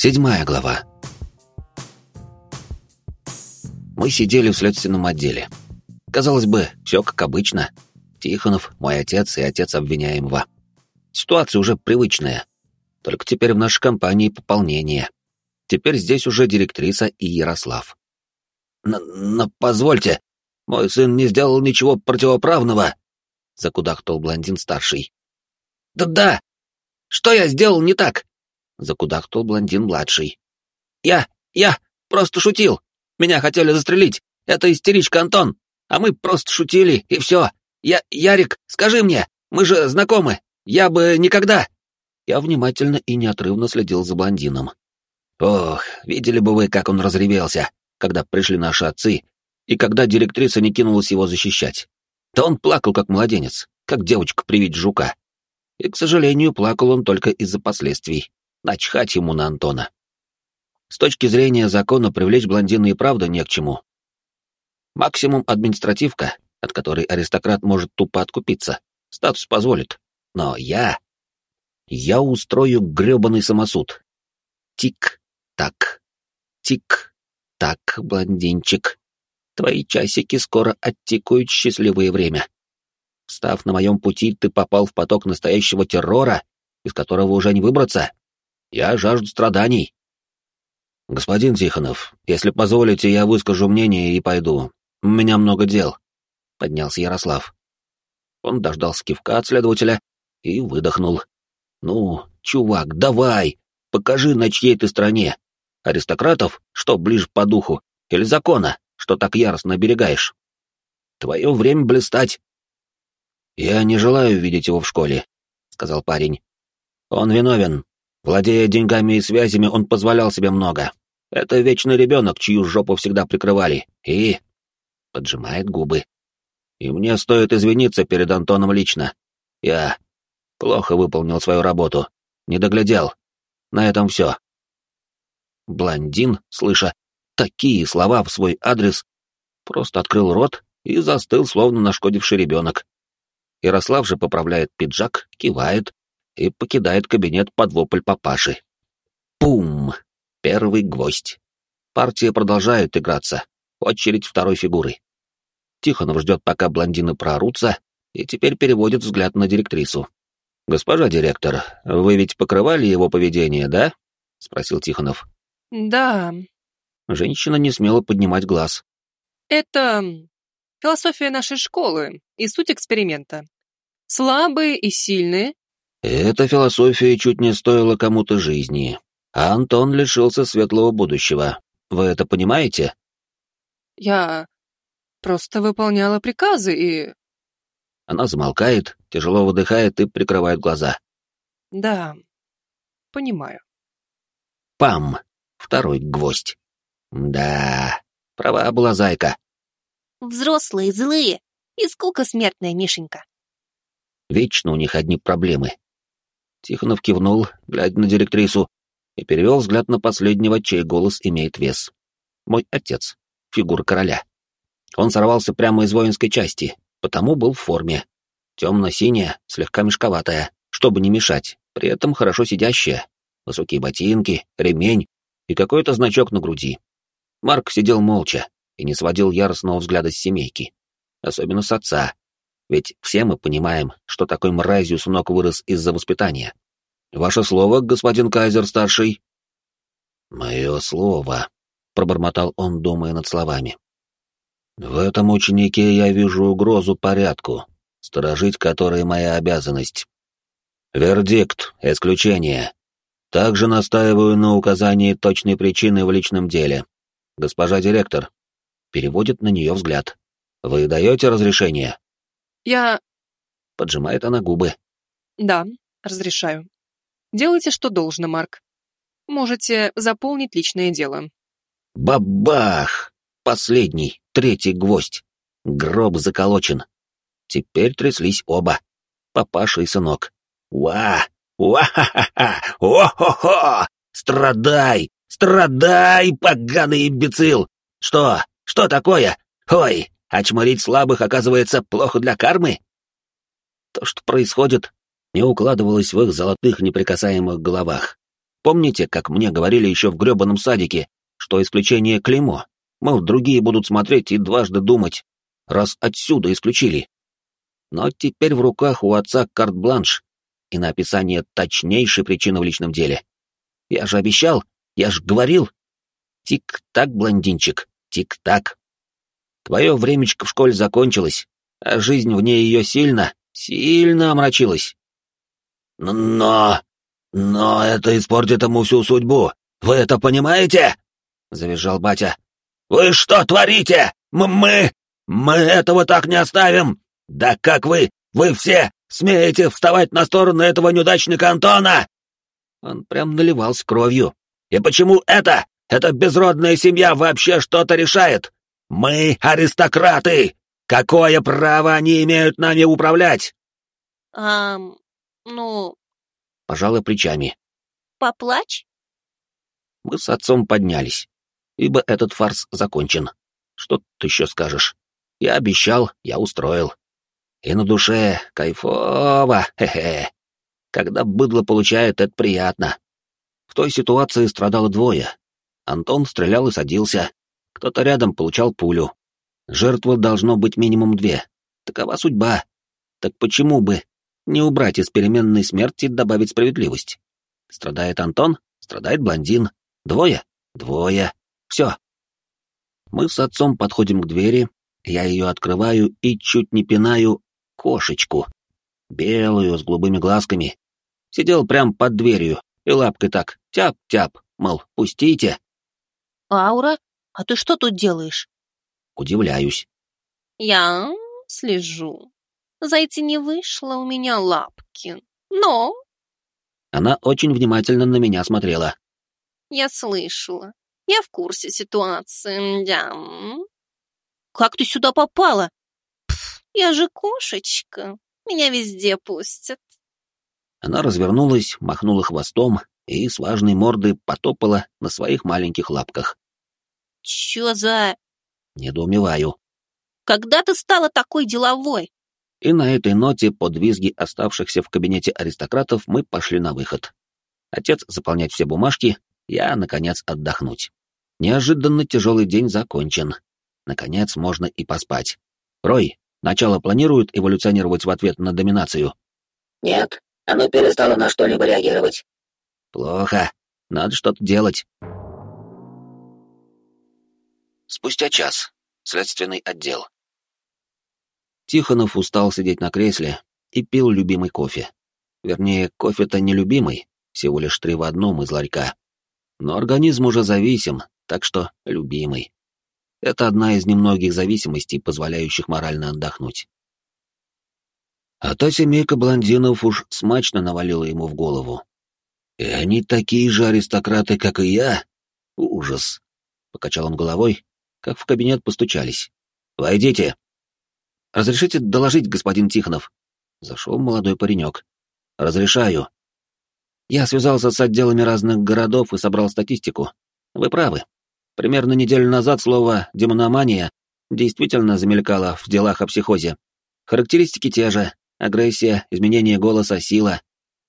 Седьмая глава. Мы сидели в следственном отделе. Казалось бы, все как обычно. Тихонов, мой отец и отец обвиняемого. Ситуация уже привычная. Только теперь в нашей компании пополнение. Теперь здесь уже директриса и Ярослав. «Но позвольте, мой сын не сделал ничего противоправного», — закудахтал блондин-старший. «Да-да! Что я сделал не так?» — закудахтал блондин-младший. «Я... я просто шутил. Меня хотели застрелить. Это истеричка Антон. А мы просто шутили, и все. Я... Ярик, скажи мне, мы же знакомы. Я бы никогда...» Я внимательно и неотрывно следил за блондином. Ох, видели бы вы, как он разревелся, когда пришли наши отцы, и когда директриса не кинулась его защищать. Да он плакал, как младенец, как девочка при виде жука. И, к сожалению, плакал он только из-за последствий. Начхать ему на Антона. С точки зрения закона привлечь блондина и правда не к чему. Максимум административка, от которой аристократ может тупо откупиться. Статус позволит. Но я... Я устрою грёбаный самосуд. Тик-так. Тик-так, блондинчик. Твои часики скоро оттекают счастливое время. Став на моем пути, ты попал в поток настоящего террора, из которого уже не выбраться. Я жажду страданий. Господин Тихонов, если позволите, я выскажу мнение и пойду. У меня много дел. Поднялся Ярослав. Он дождался кивка от следователя и выдохнул. Ну, чувак, давай, покажи, на чьей ты стороне. Аристократов, что ближе по духу, или закона, что так яростно оберегаешь? Твое время блистать. «Я не желаю видеть его в школе», — сказал парень. «Он виновен. Владея деньгами и связями, он позволял себе много. Это вечный ребенок, чью жопу всегда прикрывали. И...» — поджимает губы. «И мне стоит извиниться перед Антоном лично. Я плохо выполнил свою работу. Не доглядел. На этом все». Блондин, слыша такие слова в свой адрес, просто открыл рот и застыл, словно нашкодивший ребенок, Ярослав же поправляет пиджак, кивает и покидает кабинет под вопль папаши. Пум! Первый гвоздь. Партия продолжает играться. Очередь второй фигуры. Тихонов ждет, пока блондины проорутся, и теперь переводит взгляд на директрису. «Госпожа директор, вы ведь покрывали его поведение, да?» — спросил Тихонов. «Да». Женщина не смела поднимать глаз. «Это Философия нашей школы и суть эксперимента. Слабые и сильные. Эта философия чуть не стоила кому-то жизни, а Антон лишился светлого будущего. Вы это понимаете? Я просто выполняла приказы и... Она замолкает, тяжело выдыхает и прикрывает глаза. Да, понимаю. Пам! Второй гвоздь. Да, права была зайка. Взрослые злые и скука смертная, Мишенька. Вечно у них одни проблемы. Тихонов кивнул, глядя на директрису, и перевел взгляд на последнего, чей голос имеет вес. Мой отец, фигура короля. Он сорвался прямо из воинской части, потому был в форме. Темно-синяя, слегка мешковатая, чтобы не мешать, при этом хорошо сидящая. Высокие ботинки, ремень и какой-то значок на груди. Марк сидел молча, и не сводил яростного взгляда с семейки. Особенно с отца. Ведь все мы понимаем, что такой мразью сынок вырос из-за воспитания. Ваше слово, господин Кайзер-старший? Мое слово, пробормотал он, думая над словами. В этом ученике я вижу угрозу порядку, сторожить которой моя обязанность. Вердикт, исключение. Также настаиваю на указании точной причины в личном деле. Госпожа директор, переводит на нее взгляд. «Вы даете разрешение?» «Я...» Поджимает она губы. «Да, разрешаю. Делайте, что должно, Марк. Можете заполнить личное дело». Бабах! Последний, третий гвоздь. Гроб заколочен. Теперь тряслись оба. Папаша и сынок. «Уа! Уа-ха-ха-ха! О-хо-хо! Страдай! Страдай, поганый имбецил! Что, что такое? Ой, очморить слабых, оказывается, плохо для кармы? То, что происходит, не укладывалось в их золотых неприкасаемых головах. Помните, как мне говорили еще в гребаном садике, что исключение клеймо? Мол, другие будут смотреть и дважды думать, раз отсюда исключили. Но теперь в руках у отца карт-бланш и на описание точнейшей причины в личном деле. Я же обещал, я же говорил. Тик-так, блондинчик, тик-так. Твое времечко в школе закончилось, а жизнь в ней ее сильно, сильно омрачилась. Но... но это испортит ему всю судьбу. Вы это понимаете? Завизжал батя. Вы что творите? М мы... мы этого так не оставим! Да как вы, вы все смеете вставать на сторону этого неудачника Антона? Он прям наливался кровью. И почему это? Эта безродная семья вообще что-то решает? Мы аристократы! Какое право они имеют нами управлять? А, ну... Пожалуй, плечами. Поплачь? Мы с отцом поднялись, ибо этот фарс закончен. Что ты еще скажешь? Я обещал, я устроил. И на душе кайфово, хе-хе. Когда быдло получает, это приятно. В той ситуации страдало двое. Антон стрелял и садился. Кто-то рядом получал пулю. Жертвы должно быть минимум две. Такова судьба. Так почему бы не убрать из переменной смерти добавить справедливость? Страдает Антон, страдает блондин. Двое? Двое. Все. Мы с отцом подходим к двери, я ее открываю и чуть не пинаю кошечку. Белую, с голубыми глазками. Сидел прям под дверью и лапкой так тяп-тяп, мол, пустите. Аура, а ты что тут делаешь? Удивляюсь. Я слежу. Зайти не вышло у меня лапки, но... Она очень внимательно на меня смотрела. Я слышала. Я в курсе ситуации, да. Как ты сюда попала? Я же кошечка. Меня везде пустят. Она развернулась, махнула хвостом и с важной мордой потопала на своих маленьких лапках. Чё за... Недоумеваю. Когда ты стала такой деловой? И на этой ноте, под визги оставшихся в кабинете аристократов, мы пошли на выход. Отец заполнять все бумажки, я, наконец, отдохнуть. Неожиданно тяжелый день закончен. Наконец, можно и поспать. Рой, Начало планирует эволюционировать в ответ на доминацию? Нет, оно перестало на что-либо реагировать. Плохо. Надо что-то делать. Спустя час. Следственный отдел. Тихонов устал сидеть на кресле и пил любимый кофе. Вернее, кофе-то не всего лишь три в одном из ларька. Но организм уже зависим, так что любимый. Это одна из немногих зависимостей, позволяющих морально отдохнуть. А та семейка блондинов уж смачно навалила ему в голову. И они такие же аристократы, как и я? Ужас. Покачал он головой, как в кабинет постучались. «Войдите!» «Разрешите доложить, господин Тихонов?» Зашел молодой паренек. «Разрешаю. Я связался с отделами разных городов и собрал статистику. Вы правы. Примерно неделю назад слово «демономания» действительно замелькало в делах о психозе. Характеристики те же — агрессия, изменение голоса, сила.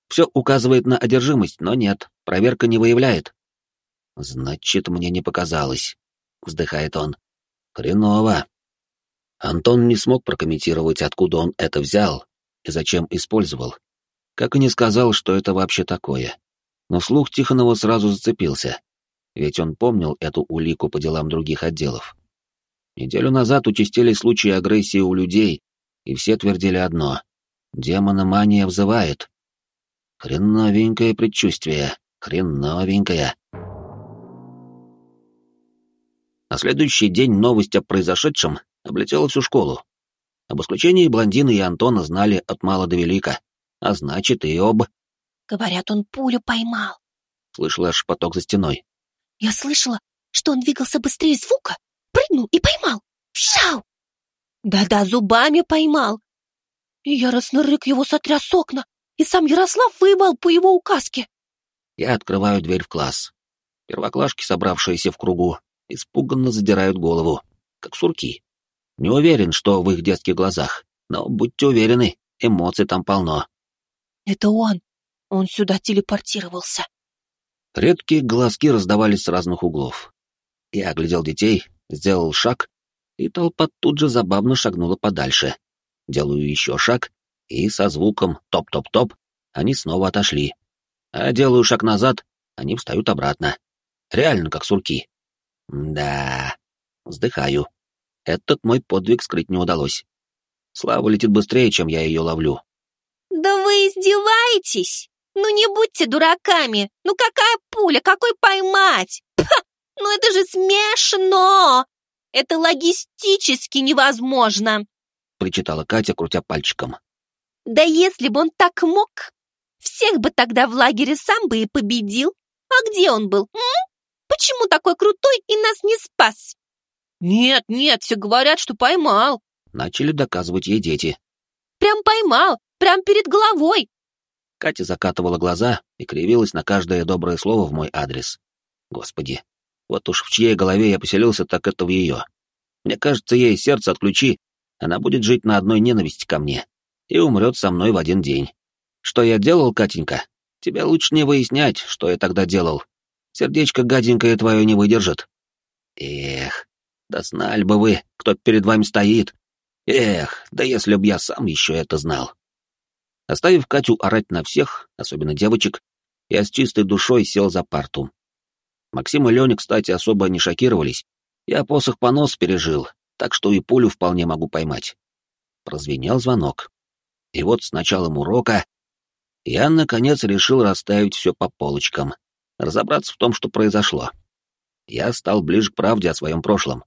Все указывает на одержимость, но нет, проверка не выявляет. «Значит, мне не показалось», — вздыхает он. «Хреново». Антон не смог прокомментировать, откуда он это взял и зачем использовал. Как и не сказал, что это вообще такое. Но слух Тихонова сразу зацепился ведь он помнил эту улику по делам других отделов. Неделю назад участились случаи агрессии у людей, и все твердили одно — демономания взывает. Хреновенькое предчувствие, хреновенькое. На следующий день новость о произошедшем облетела всю школу. Об исключении блондина и Антона знали от мала до велика, а значит и об... «Говорят, он пулю поймал», — слышала шепоток за стеной. Я слышала, что он двигался быстрее звука, прыгнул и поймал. Вшау! Да-да, зубами поймал. И яростно рык его сотряс окна, и сам Ярослав воевал по его указке. Я открываю дверь в класс. Первоклашки, собравшиеся в кругу, испуганно задирают голову, как сурки. Не уверен, что в их детских глазах, но будьте уверены, эмоций там полно. Это он. Он сюда телепортировался. Редкие глазки раздавались с разных углов. Я оглядел детей, сделал шаг, и толпа тут же забавно шагнула подальше. Делаю еще шаг, и со звуком «топ-топ-топ» они снова отошли. А делаю шаг назад, они встают обратно. Реально как сурки. Да, вздыхаю. Этот мой подвиг скрыть не удалось. Слава летит быстрее, чем я ее ловлю. «Да вы издеваетесь? Ну не будьте дураками! Ну какая пуля, какой поймать? Ха! Ну это же смешно! Это логистически невозможно!» Причитала Катя, крутя пальчиком. «Да если бы он так мог, всех бы тогда в лагере сам бы и победил. А где он был? М? Почему такой крутой и нас не спас?» «Нет, нет, все говорят, что поймал», — начали доказывать ей дети. «Прям поймал, прям перед головой!» Катя закатывала глаза и кривилась на каждое доброе слово в мой адрес. Господи, вот уж в чьей голове я поселился, так это в ее. Мне кажется, ей сердце отключи, она будет жить на одной ненависти ко мне и умрет со мной в один день. Что я делал, Катенька? Тебе лучше не выяснять, что я тогда делал. Сердечко гаденькое твое не выдержит. Эх, да знали бы вы, кто перед вами стоит. Эх, да если б я сам еще это знал. Оставив Катю орать на всех, особенно девочек, я с чистой душой сел за парту. Максим и Леня, кстати, особо не шокировались. Я посох понос пережил, так что и пулю вполне могу поймать. Прозвенел звонок. И вот с началом урока я, наконец, решил расставить все по полочкам, разобраться в том, что произошло. Я стал ближе к правде о своем прошлом.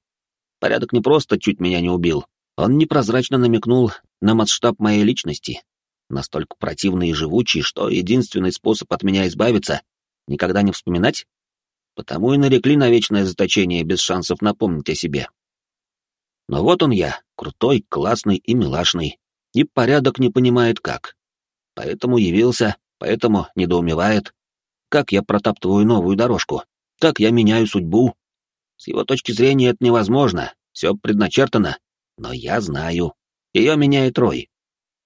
Порядок не просто чуть меня не убил, он непрозрачно намекнул на масштаб моей личности, настолько противный и живучий, что единственный способ от меня избавиться — никогда не вспоминать? Потому и нарекли на вечное заточение без шансов напомнить о себе. Но вот он я, крутой, классный и милашный, и порядок не понимает как. Поэтому явился, поэтому недоумевает, как я протаптываю новую дорожку, как я меняю судьбу. С его точки зрения это невозможно, все предначертано, но я знаю. Ее меняет Рой.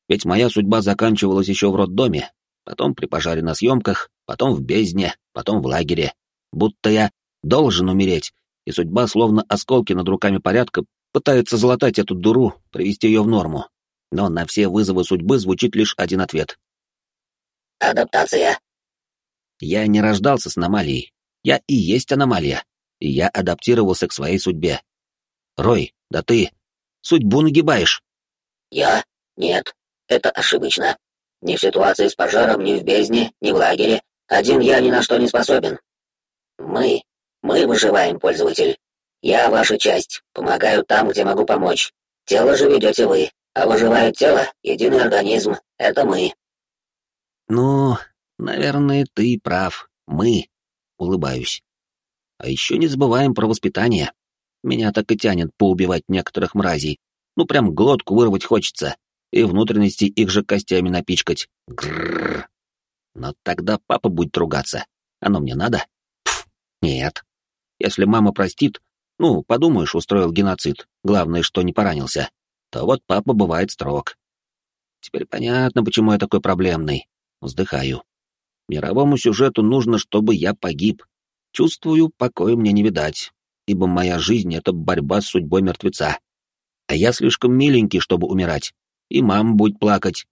Ведь моя судьба заканчивалась еще в роддоме, потом при пожаре на съемках, потом в бездне, потом в лагере. Будто я должен умереть, и судьба, словно осколки над руками порядка, пытается залатать эту дуру, привести ее в норму. Но на все вызовы судьбы звучит лишь один ответ. «Адаптация». Я не рождался с аномалией. Я и есть аномалия. И я адаптировался к своей судьбе. Рой, да ты судьбу нагибаешь. Я? Нет, это ошибочно. Ни в ситуации с пожаром, ни в бездне, ни в лагере. Один я ни на что не способен. Мы, мы выживаем, пользователь. Я ваша часть, помогаю там, где могу помочь. Тело же ведете вы, а выживает тело, единый организм, это мы. Ну, наверное, ты прав. Мы. Улыбаюсь. А еще не забываем про воспитание. Меня так и тянет поубивать некоторых мразей. Ну, прям глотку вырвать хочется. И внутренности их же костями напичкать. Грррр. Но тогда папа будет ругаться. Оно мне надо? Пф, нет. Если мама простит, ну, подумаешь, устроил геноцид, главное, что не поранился, то вот папа бывает строг. Теперь понятно, почему я такой проблемный. Вздыхаю. Мировому сюжету нужно, чтобы я погиб. Чувствую, покоя мне не видать ибо моя жизнь — это борьба с судьбой мертвеца. А я слишком миленький, чтобы умирать, и мам будет плакать.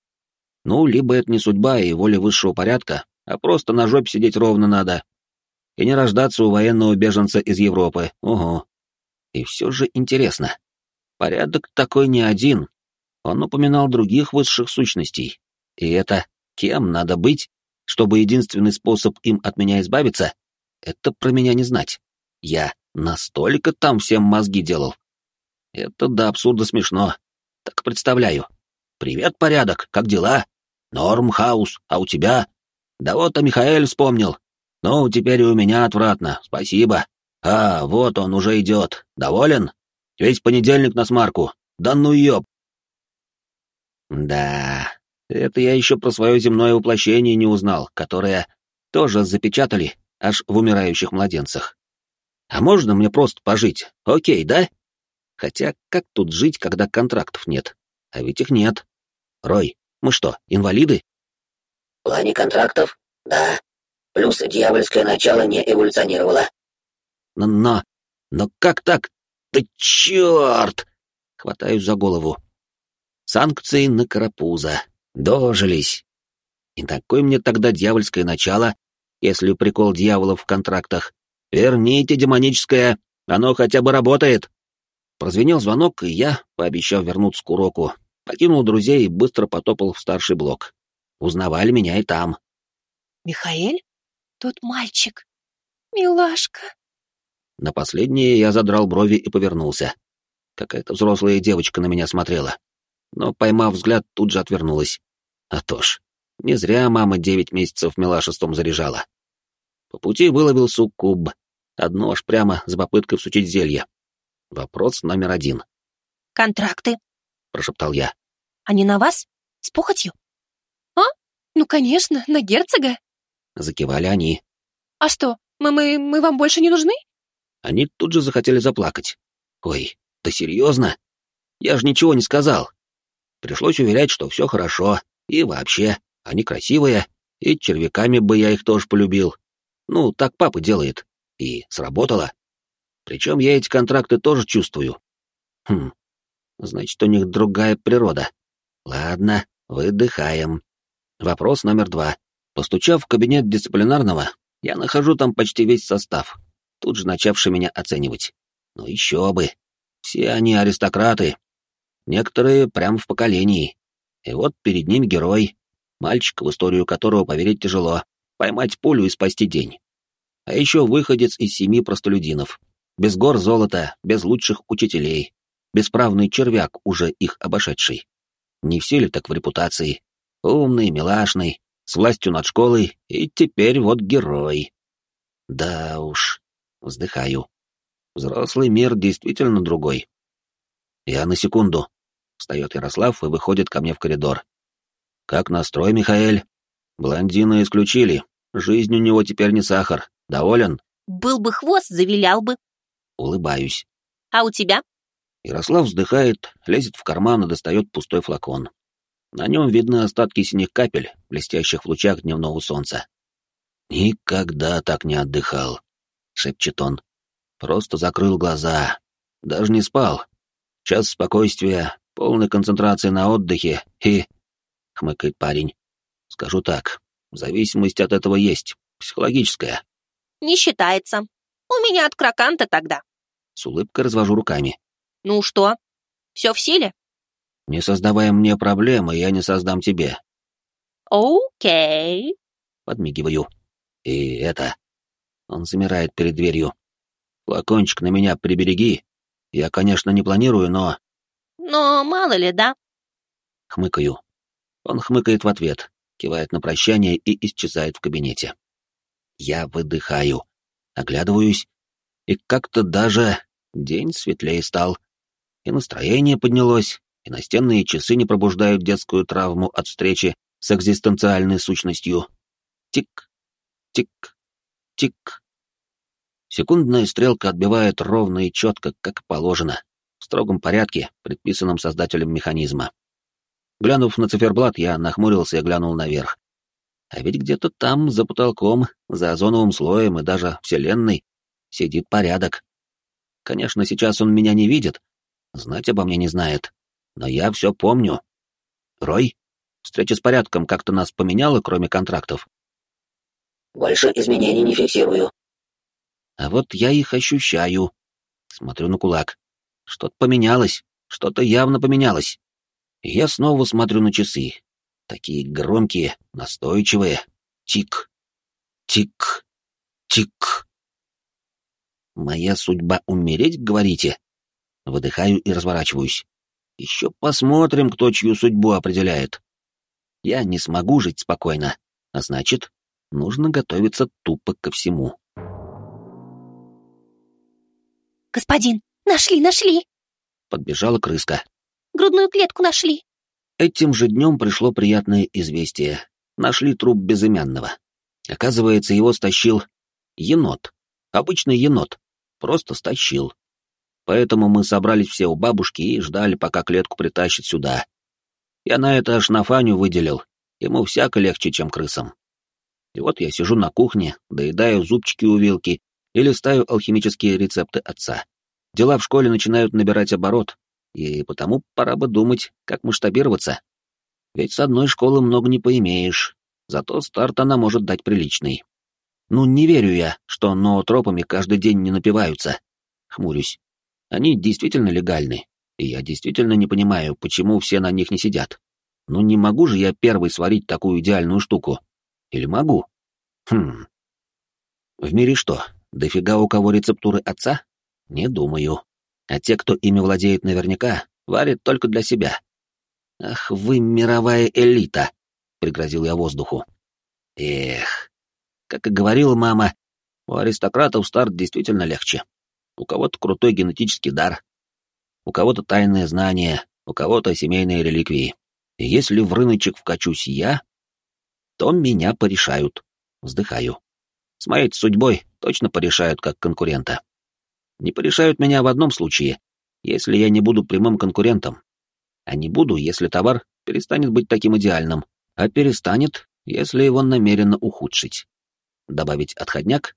Ну, либо это не судьба и воля высшего порядка, а просто на жопе сидеть ровно надо. И не рождаться у военного беженца из Европы, ого. И все же интересно. Порядок такой не один. Он упоминал других высших сущностей. И это кем надо быть, чтобы единственный способ им от меня избавиться — это про меня не знать. Я Настолько там всем мозги делал. Это до абсурда смешно. Так представляю. Привет, порядок, как дела? Норм, хаус, а у тебя? Да вот, а Михаэль вспомнил. Ну, теперь и у меня отвратно, спасибо. А, вот он уже идет. Доволен? Весь понедельник на смарку. Да ну ёб. Да, это я еще про свое земное воплощение не узнал, которое тоже запечатали аж в умирающих младенцах. А можно мне просто пожить? Окей, да? Хотя как тут жить, когда контрактов нет? А ведь их нет. Рой, мы что, инвалиды? В плане контрактов? Да. Плюс дьявольское начало не эволюционировало. Но, но, но как так? Да черт! Хватаюсь за голову. Санкции на карапуза. Дожились. И такое мне тогда дьявольское начало, если прикол дьяволов в контрактах. Верните демоническое, оно хотя бы работает. Прозвенел звонок, и я, пообещав вернуться к уроку, покинул друзей и быстро потопал в старший блок. Узнавали меня и там. «Михаэль? Тот мальчик. Милашка». На последнее я задрал брови и повернулся. Какая-то взрослая девочка на меня смотрела. Но, поймав взгляд, тут же отвернулась. А то ж, не зря мама девять месяцев милашеством заряжала. По пути выловил суккуб. Одно аж прямо с попыткой всучить зелье. Вопрос номер один. «Контракты», — прошептал я. «Они на вас? С похотью?» «А? Ну, конечно, на герцога». Закивали они. «А что, мы, мы, мы вам больше не нужны?» Они тут же захотели заплакать. «Ой, ты серьезно? Я же ничего не сказал». Пришлось уверять, что все хорошо, и вообще, они красивые, и червяками бы я их тоже полюбил. Ну, так папа делает. И сработало. Причем я эти контракты тоже чувствую. Хм, значит, у них другая природа. Ладно, выдыхаем. Вопрос номер два. Постучав в кабинет дисциплинарного, я нахожу там почти весь состав, тут же начавший меня оценивать. Ну еще бы. Все они аристократы. Некоторые прям в поколении. И вот перед ним герой, мальчик, в историю которого поверить тяжело, поймать пулю и спасти день. А еще выходец из семьи простолюдинов. Без гор золота, без лучших учителей. Бесправный червяк, уже их обошедший. Не все ли так в репутации? Умный, милашный, с властью над школой, и теперь вот герой. Да уж, вздыхаю. Взрослый мир действительно другой. Я на секунду. Встает Ярослав и выходит ко мне в коридор. Как настрой, Михаэль? Блондина исключили. Жизнь у него теперь не сахар. Доволен? Был бы хвост, завилял бы. Улыбаюсь. А у тебя? Ярослав вздыхает, лезет в карман и достает пустой флакон. На нем видны остатки синих капель, блестящих в лучах дневного солнца. «Никогда так не отдыхал», — шепчет он. «Просто закрыл глаза. Даже не спал. Час спокойствия, полной концентрации на отдыхе и...» — хмыкает парень. «Скажу так, зависимость от этого есть, психологическая». «Не считается. У меня от краканта тогда». С улыбкой развожу руками. «Ну что, все в силе?» «Не создавая мне проблемы, я не создам тебе». «Окей», — подмигиваю. «И это...» Он замирает перед дверью. «Флакончик на меня прибереги. Я, конечно, не планирую, но...» «Но мало ли, да?» Хмыкаю. Он хмыкает в ответ, кивает на прощание и исчезает в кабинете. Я выдыхаю, оглядываюсь, и как-то даже день светлее стал. И настроение поднялось, и настенные часы не пробуждают детскую травму от встречи с экзистенциальной сущностью. Тик, тик, тик. Секундная стрелка отбивает ровно и четко, как положено, в строгом порядке, предписанном создателем механизма. Глянув на циферблат, я нахмурился и глянул наверх. А ведь где-то там, за потолком, за озоновым слоем и даже Вселенной, сидит порядок. Конечно, сейчас он меня не видит, знать обо мне не знает, но я все помню. Рой, встреча с порядком как-то нас поменяла, кроме контрактов? Больше изменений не фиксирую. А вот я их ощущаю. Смотрю на кулак. Что-то поменялось, что-то явно поменялось. Я снова смотрю на часы. Такие громкие, настойчивые. Тик, тик, тик. Моя судьба умереть, говорите? Выдыхаю и разворачиваюсь. Еще посмотрим, кто чью судьбу определяет. Я не смогу жить спокойно, а значит, нужно готовиться тупо ко всему. «Господин, нашли, нашли!» Подбежала крыска. «Грудную клетку нашли!» Этим же днем пришло приятное известие. Нашли труп безымянного. Оказывается, его стащил енот. Обычный енот. Просто стащил. Поэтому мы собрались все у бабушки и ждали, пока клетку притащат сюда. Я на это аж на Фаню выделил. Ему всяко легче, чем крысам. И вот я сижу на кухне, доедаю зубчики у вилки и листаю алхимические рецепты отца. Дела в школе начинают набирать оборот, и потому пора бы думать, как масштабироваться. Ведь с одной школы много не поимеешь, зато старт она может дать приличный. Ну, не верю я, что ноотропами каждый день не напиваются. Хмурюсь. Они действительно легальны, и я действительно не понимаю, почему все на них не сидят. Ну не могу же я первый сварить такую идеальную штуку. Или могу? Хм. В мире что, дофига у кого рецептуры отца? Не думаю. А те, кто ими владеет наверняка, варят только для себя. Ах вы, мировая элита! Пригрозил я воздуху. Эх. Как и говорила мама, у аристократов старт действительно легче. У кого-то крутой генетический дар, у кого-то тайное знание, у кого-то семейные реликвии. И если в рыночек вкачусь я, то меня порешают. Вздыхаю. С моей судьбой точно порешают как конкурента. Не порешают меня в одном случае, если я не буду прямым конкурентом. А не буду, если товар перестанет быть таким идеальным, а перестанет, если его намеренно ухудшить. Добавить отходняк?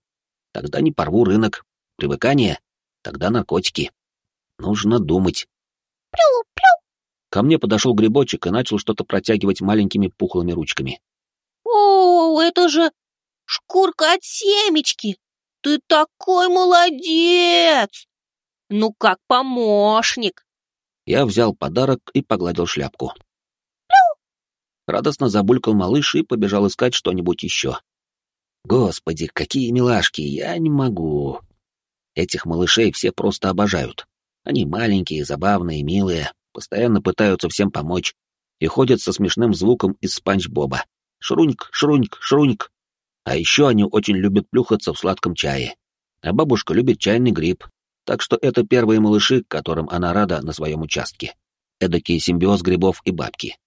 Тогда не порву рынок. Привыкание? Тогда наркотики. Нужно думать. Плю-плю. Ко мне подошел грибочек и начал что-то протягивать маленькими пухлыми ручками. О, это же шкурка от семечки. Ты такой молодец! Ну, как помощник. Я взял подарок и погладил шляпку. Плю! Радостно забулькал малыш и побежал искать что-нибудь еще. Господи, какие милашки, я не могу. Этих малышей все просто обожают. Они маленькие, забавные, милые, постоянно пытаются всем помочь и ходят со смешным звуком из Спанч Боба. Шруньк, шруньк, шруньк. А еще они очень любят плюхаться в сладком чае. А бабушка любит чайный гриб, так что это первые малыши, которым она рада на своем участке. Эдакий симбиоз грибов и бабки.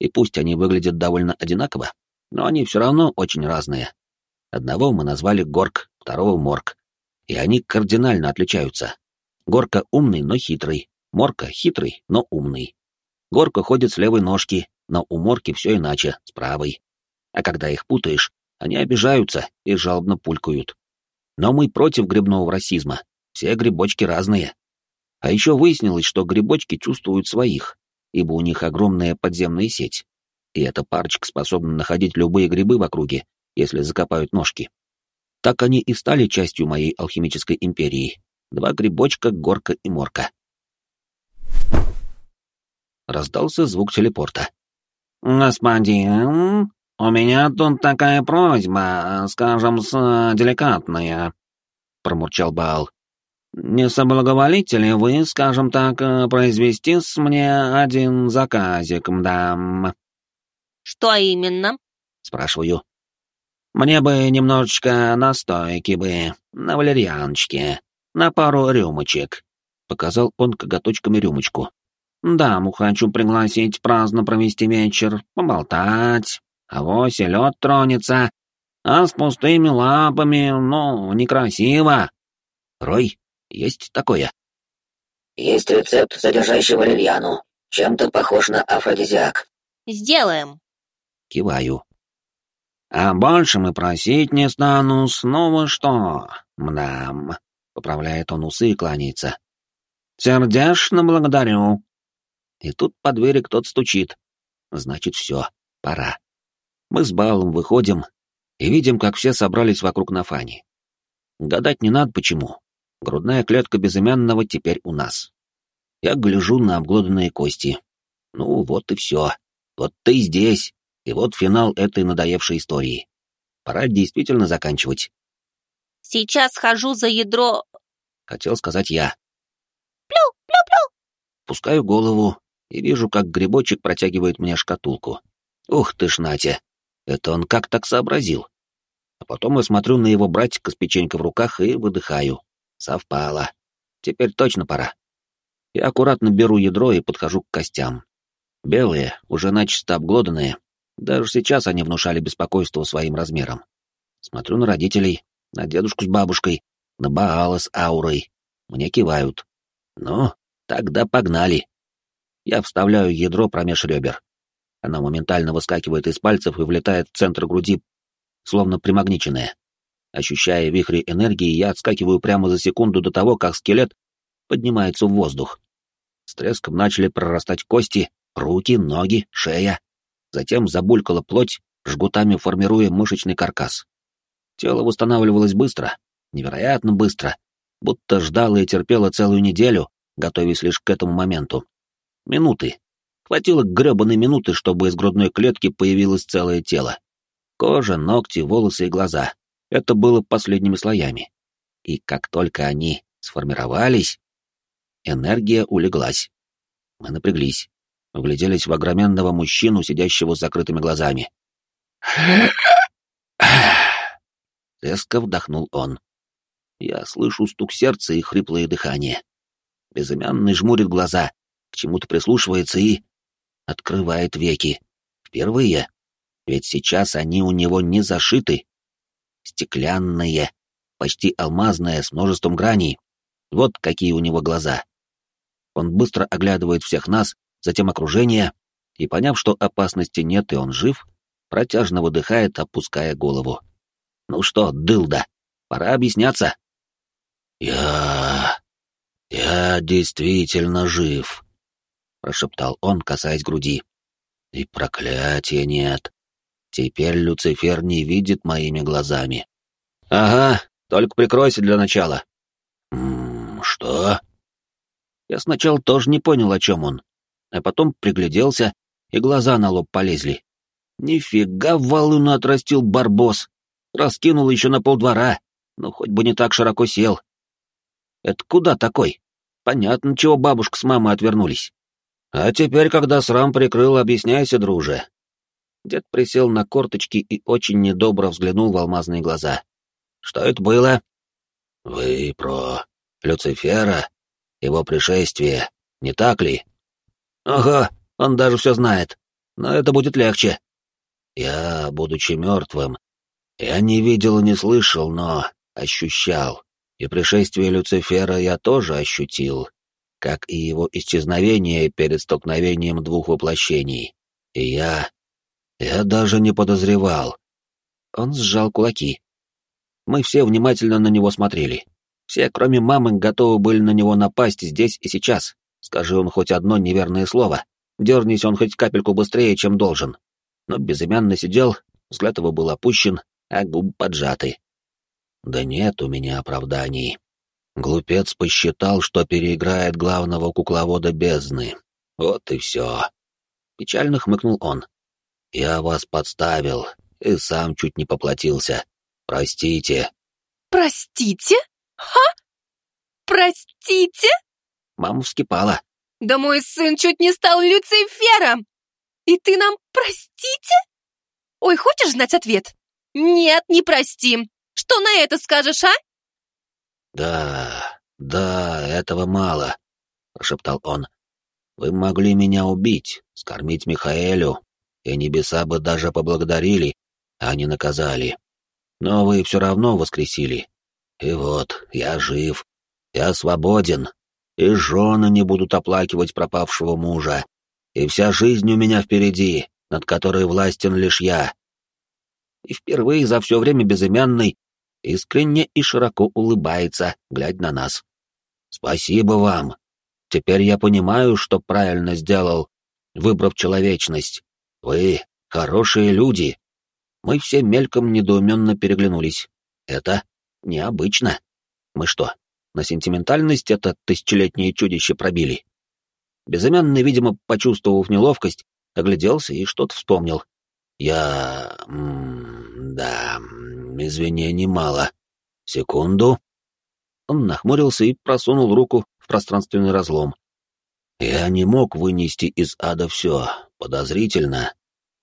И пусть они выглядят довольно одинаково, но они все равно очень разные. Одного мы назвали Горк, второго Морк. И они кардинально отличаются. Горка умный, но хитрый. Морка хитрый, но умный. Горка ходит с левой ножки, но у Морки все иначе, с правой. А когда их путаешь, они обижаются и жалобно пулькают. Но мы против грибного расизма. Все грибочки разные. А еще выяснилось, что грибочки чувствуют своих, ибо у них огромная подземная сеть. И эта парочка способна находить любые грибы в округе, если закопают ножки. Так они и стали частью моей алхимической империи, Два грибочка, горка и морка. Раздался звук телепорта. «Господин, у меня тут такая просьба, скажем, с деликатная», — промурчал Баал. «Не соблаговолите ли вы, скажем так, произвести с мне один заказик, мдам?» «Что именно?» — спрашиваю. «Мне бы немножечко настойки бы, на валерьяночке на пару рюмочек», — показал он коготочками рюмочку. «Даму хочу пригласить праздно провести вечер, поболтать, а вось и лед тронется, а с пустыми лапами, ну, некрасиво». «Рой, есть такое?» «Есть рецепт, содержащий валерьяну. Чем-то похож на афродизиак». «Сделаем». Киваю. «А больше мы просить не стану, снова что, мдам?» Поправляет он усы и кланяется. «Сердечно благодарю». И тут по двери кто-то стучит. Значит, все, пора. Мы с Балом выходим и видим, как все собрались вокруг Нафани. Гадать не надо почему. Грудная клетка безымянного теперь у нас. Я гляжу на обглоданные кости. Ну, вот и все. Вот ты здесь, и вот финал этой надоевшей истории. Пора действительно заканчивать. Сейчас схожу за ядро...» Хотел сказать я. «Плю, плю, плю!» Пускаю голову и вижу, как грибочек протягивает мне шкатулку. Ух ты ж, Натя! Это он как так сообразил? А потом я смотрю на его братика с печенькой в руках и выдыхаю. Совпало. Теперь точно пора. Я аккуратно беру ядро и подхожу к костям. Белые, уже начисто обглоданные. Даже сейчас они внушали беспокойство своим размером. Смотрю на родителей, на дедушку с бабушкой, на Баала с аурой. Мне кивают. Ну, тогда погнали. Я вставляю ядро промеж ребер. Оно моментально выскакивает из пальцев и влетает в центр груди. словно примагниченная. Ощущая вихри энергии, я отскакиваю прямо за секунду до того, как скелет поднимается в воздух. С треском начали прорастать кости, руки, ноги, шея. Затем забулькала плоть, жгутами формируя мышечный каркас. Тело восстанавливалось быстро, невероятно быстро, будто ждало и терпело целую неделю, готовясь лишь к этому моменту. Минуты. Хватило гребаной минуты, чтобы из грудной клетки появилось целое тело. Кожа, ногти, волосы и глаза. Это было последними слоями. И как только они сформировались, энергия улеглась. Мы напряглись, вгляделись в огроменного мужчину, сидящего с закрытыми глазами. Резко вдохнул он. Я слышу стук сердца и хриплое дыхание. Безымянный жмурит глаза, к чему-то прислушивается и... открывает веки. Впервые. Ведь сейчас они у него не зашиты. Стеклянные, почти алмазные, с множеством граней. Вот какие у него глаза. Он быстро оглядывает всех нас, затем окружение, и, поняв, что опасности нет и он жив, протяжно выдыхает, опуская голову. «Ну что, дылда, пора объясняться». «Я... я действительно жив», — прошептал он, касаясь груди. «И проклятия нет. Теперь Люцифер не видит моими глазами». «Ага, только прикройся для начала». «М -м, что?» Я сначала тоже не понял, о чем он, а потом пригляделся, и глаза на лоб полезли. Нифига валуну отрастил барбос. Раскинул еще на полдвора, но хоть бы не так широко сел. Это куда такой? Понятно, чего бабушка с мамой отвернулись. А теперь, когда срам прикрыл, объясняйся, друже. Дед присел на корточки и очень недобро взглянул в алмазные глаза. Что это было? Вы про Люцифера, его пришествие, не так ли? Ага, он даже все знает. Но это будет легче. Я, будучи мертвым, я не видел и не слышал, но ощущал. И пришествие Люцифера я тоже ощутил, как и его исчезновение перед столкновением двух воплощений. И я... я даже не подозревал. Он сжал кулаки. Мы все внимательно на него смотрели. Все, кроме мамы, готовы были на него напасть здесь и сейчас. Скажи он хоть одно неверное слово. Дернись он хоть капельку быстрее, чем должен но безымянно сидел, взгляд его был опущен, а губы поджаты. Да нет у меня оправданий. Глупец посчитал, что переиграет главного кукловода бездны. Вот и все. Печально хмыкнул он. Я вас подставил и сам чуть не поплатился. Простите. Простите? Ха? Простите? Мама вскипала. Да мой сын чуть не стал Люцифером! И ты нам простите? Ой, хочешь знать ответ? Нет, не простим. Что на это скажешь, а? Да, да, этого мало, прошептал он. Вы могли меня убить, скормить Михаэлю, и небеса бы даже поблагодарили, а не наказали. Но вы все равно воскресили. И вот, я жив, я свободен, и жены не будут оплакивать пропавшего мужа, и вся жизнь у меня впереди, над которой властен лишь я. И впервые за все время безымянный искренне и широко улыбается, глядя на нас. Спасибо вам. Теперь я понимаю, что правильно сделал, выбрав человечность. Вы хорошие люди. Мы все мельком недоуменно переглянулись. Это необычно. Мы что, на сентиментальность это тысячелетнее чудище пробили? Безымянный, видимо, почувствовав неловкость, огляделся и что-то вспомнил. «Я... да... извинений мало. Секунду». Он нахмурился и просунул руку в пространственный разлом. «Я не мог вынести из ада все, подозрительно,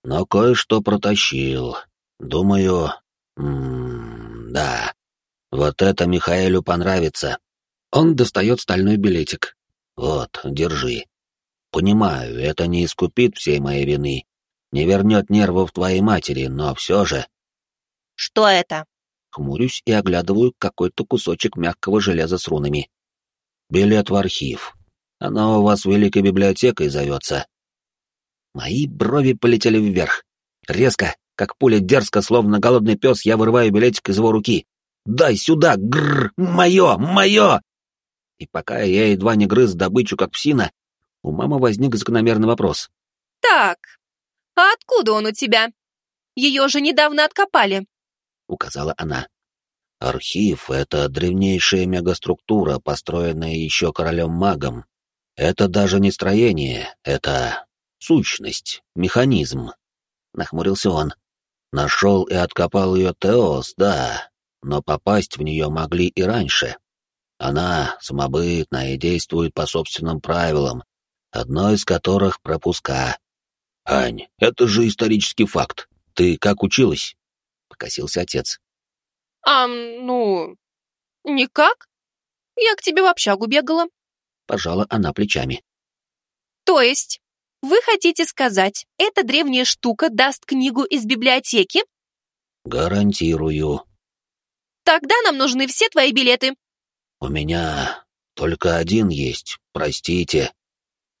но кое-что протащил. Думаю... да... Вот это Михаэлю понравится». Он достает стальной билетик. «Вот, держи. Понимаю, это не искупит всей моей вины, не вернет нервов твоей матери, но все же... Что это? Хмурюсь и оглядываю какой-то кусочек мягкого железа с рунами. Билет в архив. Она у вас Великой библиотекой зовется. Мои брови полетели вверх. Резко, как пуля дерзко, словно голодный пес, я вырываю билетик из его руки. «Дай сюда! Гррр! Мое! Мое!» И пока я едва не грыз добычу, как псина, у мамы возник закономерный вопрос. «Так, а откуда он у тебя? Ее же недавно откопали», — указала она. «Архив — это древнейшая мегаструктура, построенная еще королем-магом. Это даже не строение, это сущность, механизм», — нахмурился он. «Нашел и откопал ее Теос, да, но попасть в нее могли и раньше. Она самобытная и действует по собственным правилам, одно из которых — пропуска. «Ань, это же исторический факт. Ты как училась?» — покосился отец. «А, ну, никак. Я к тебе в общагу бегала». Пожала она плечами. «То есть, вы хотите сказать, эта древняя штука даст книгу из библиотеки?» «Гарантирую». «Тогда нам нужны все твои билеты». «У меня только один есть, простите».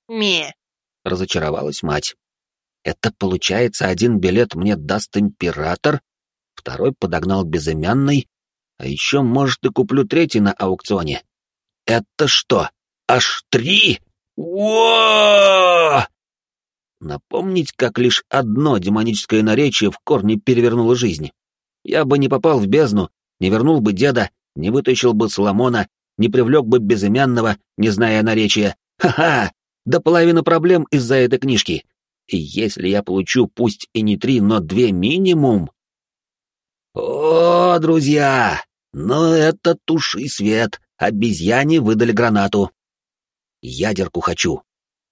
«Ме», — разочаровалась мать. Это получается, один билет мне даст император, второй подогнал безымянный, а еще, может, и куплю третий на аукционе. Это что, аж три? О! Напомнить, как лишь одно демоническое наречие в корне перевернуло жизнь. Я бы не попал в бездну, не вернул бы деда, не вытащил бы Соломона, не привлек бы безымянного, не зная наречия. Ха-ха! До половины проблем из-за этой книжки. И если я получу пусть и не три, но две минимум... О, друзья! Но это туши свет. Обезьяне выдали гранату. Ядерку хочу,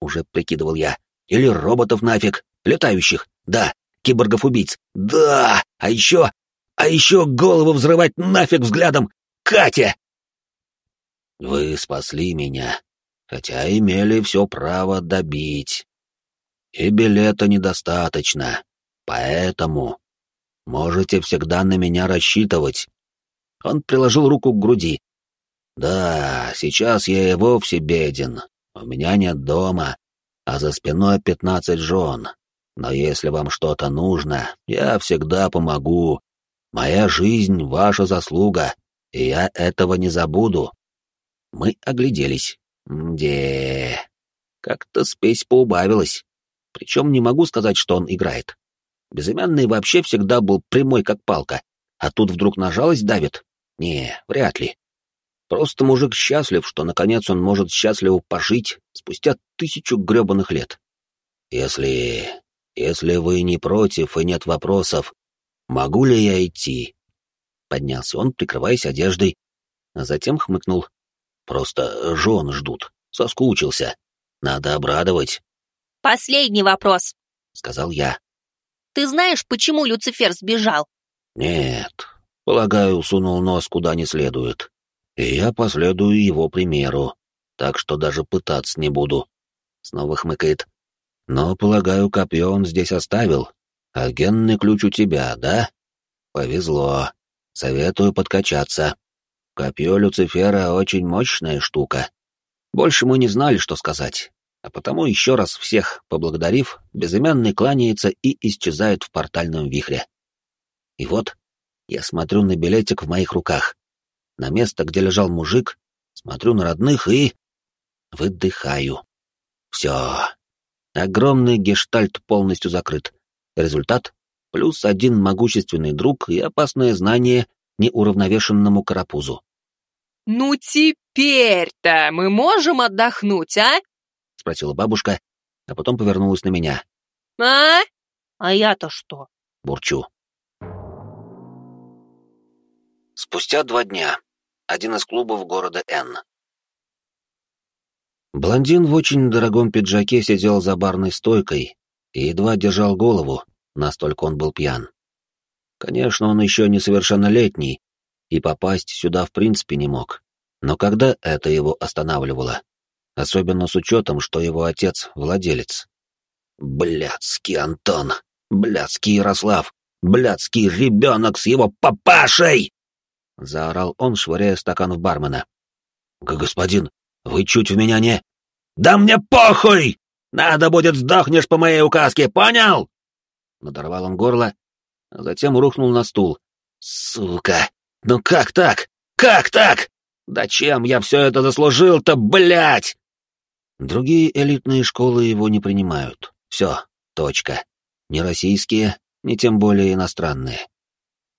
уже прикидывал я. Или роботов нафиг, летающих, да, киборгов-убийц, да, а еще... А еще голову взрывать нафиг взглядом! Катя! Вы спасли меня, хотя имели все право добить. И билета недостаточно, поэтому можете всегда на меня рассчитывать. Он приложил руку к груди. Да, сейчас я и вовсе беден. У меня нет дома, а за спиной пятнадцать жен. Но если вам что-то нужно, я всегда помогу. Моя жизнь — ваша заслуга, и я этого не забуду. Мы огляделись. Где? Как-то спесь поубавилась. Причем не могу сказать, что он играет. Безымянный вообще всегда был прямой, как палка, а тут вдруг на жалость давит? Не, вряд ли. Просто мужик счастлив, что наконец он может счастливо пожить спустя тысячу гребаных лет. Если... если вы не против и нет вопросов, могу ли я идти? Поднялся он, прикрываясь одеждой, а затем хмыкнул. Просто жен ждут, соскучился. Надо обрадовать. «Последний вопрос», — сказал я. «Ты знаешь, почему Люцифер сбежал?» «Нет. Полагаю, сунул нос куда не следует. И я последую его примеру, так что даже пытаться не буду». Снова хмыкает. «Но, полагаю, копье он здесь оставил. А генный ключ у тебя, да? Повезло. Советую подкачаться. Копье Люцифера очень мощная штука. Больше мы не знали, что сказать а потому еще раз всех поблагодарив, безымянный кланяется и исчезает в портальном вихре. И вот я смотрю на билетик в моих руках, на место, где лежал мужик, смотрю на родных и... выдыхаю. Все. Огромный гештальт полностью закрыт. Результат — плюс один могущественный друг и опасное знание неуравновешенному карапузу. «Ну теперь-то мы можем отдохнуть, а?» — спросила бабушка, а потом повернулась на меня. «А? А я-то что?» — бурчу. Спустя два дня. Один из клубов города Н. Блондин в очень дорогом пиджаке сидел за барной стойкой и едва держал голову, настолько он был пьян. Конечно, он еще несовершеннолетний и попасть сюда в принципе не мог. Но когда это его останавливало? Особенно с учетом, что его отец — владелец. Блядский Антон, блядский Ярослав, блядский ребенок с его папашей! Заорал он, швыряя стакан в бармена. «Господин, вы чуть в меня не...» «Да мне похуй! Надо будет сдохнешь по моей указке, понял?» Надорвал он горло а затем рухнул на стул. «Сука! Ну как так? Как так? Да чем я все это заслужил-то, блядь?» Другие элитные школы его не принимают. Все, точка. Не российские, не тем более иностранные.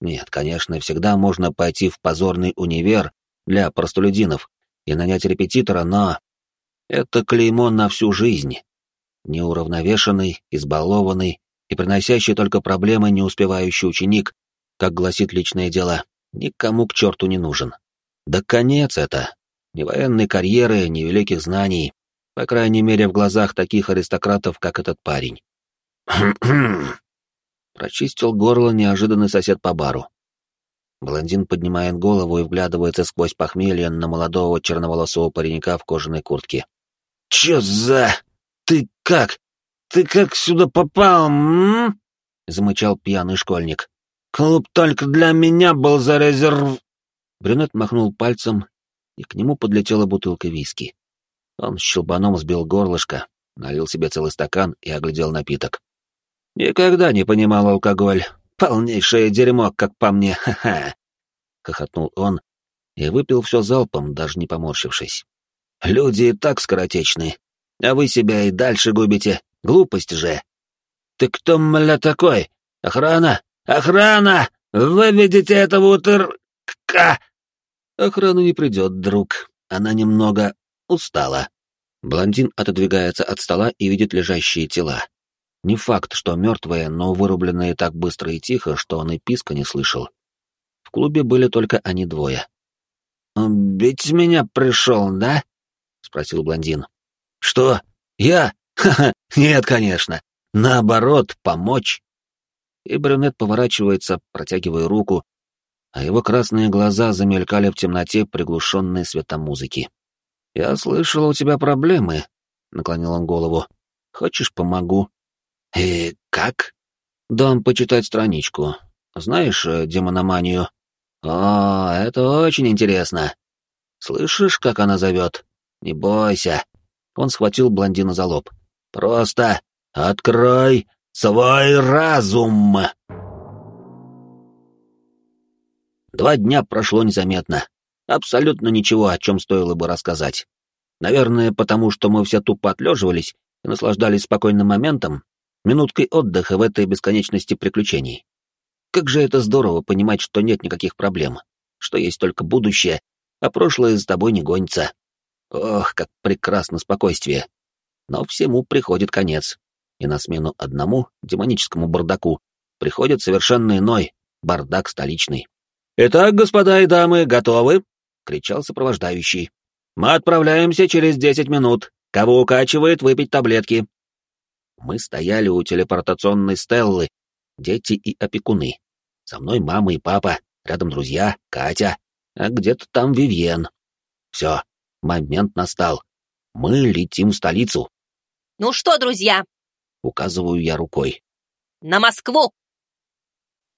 Нет, конечно, всегда можно пойти в позорный универ для простолюдинов и нанять репетитора, но... Это клеймо на всю жизнь. Неуравновешенный, избалованный и приносящий только проблемы не успевающий ученик, как гласит личное дело, никому к черту не нужен. Да конец это. Ни военной карьеры, ни великих знаний, по крайней мере, в глазах таких аристократов, как этот парень. Прочистил горло неожиданный сосед по бару. Блондин поднимает голову и вглядывается сквозь похмелье на молодого черноволосого паренька в кожаной куртке. «Чё за... Ты как? Ты как сюда попал, м?» — замычал пьяный школьник. «Клуб только для меня был зарезерв...» Брюнет махнул пальцем, и к нему подлетела бутылка виски. Он щелбаном сбил горлышко, налил себе целый стакан и оглядел напиток. «Никогда не понимал алкоголь. Полнейшее дерьмо, как по мне, ха-ха!» — хохотнул он и выпил все залпом, даже не поморщившись. «Люди и так скоротечны, а вы себя и дальше губите. Глупость же!» «Ты кто, мля, такой? Охрана! Охрана! Выведите этого утырка!» «Охрана не придет, друг. Она немного устала. Блондин отодвигается от стола и видит лежащие тела. Не факт, что мертвые, но вырубленные так быстро и тихо, что он и писка не слышал. В клубе были только они двое. «Убить меня пришел, да?» — спросил блондин. «Что? Я? Ха-ха, нет, конечно. Наоборот, помочь». И брюнет поворачивается, протягивая руку, а его красные глаза замелькали в темноте приглушенной светомузыки. «Я слышал, у тебя проблемы», — наклонил он голову. «Хочешь, помогу?» «И как?» «Дам почитать страничку. Знаешь э, демономанию?» «О, это очень интересно. Слышишь, как она зовет? Не бойся». Он схватил блондина за лоб. «Просто открой свой разум!» Два дня прошло незаметно. Абсолютно ничего, о чем стоило бы рассказать. Наверное, потому что мы все тупо отлеживались и наслаждались спокойным моментом, минуткой отдыха в этой бесконечности приключений. Как же это здорово понимать, что нет никаких проблем, что есть только будущее, а прошлое с тобой не гонится. Ох, как прекрасно спокойствие. Но всему приходит конец, и на смену одному демоническому бардаку приходит совершенно иной бардак столичный. «Итак, господа и дамы, готовы?» — кричал сопровождающий. «Мы отправляемся через десять минут. Кого укачивает, выпить таблетки». Мы стояли у телепортационной стеллы, дети и опекуны. Со мной мама и папа, рядом друзья, Катя, а где-то там Вивьен. Все, момент настал. Мы летим в столицу. «Ну что, друзья?» — указываю я рукой. «На Москву!»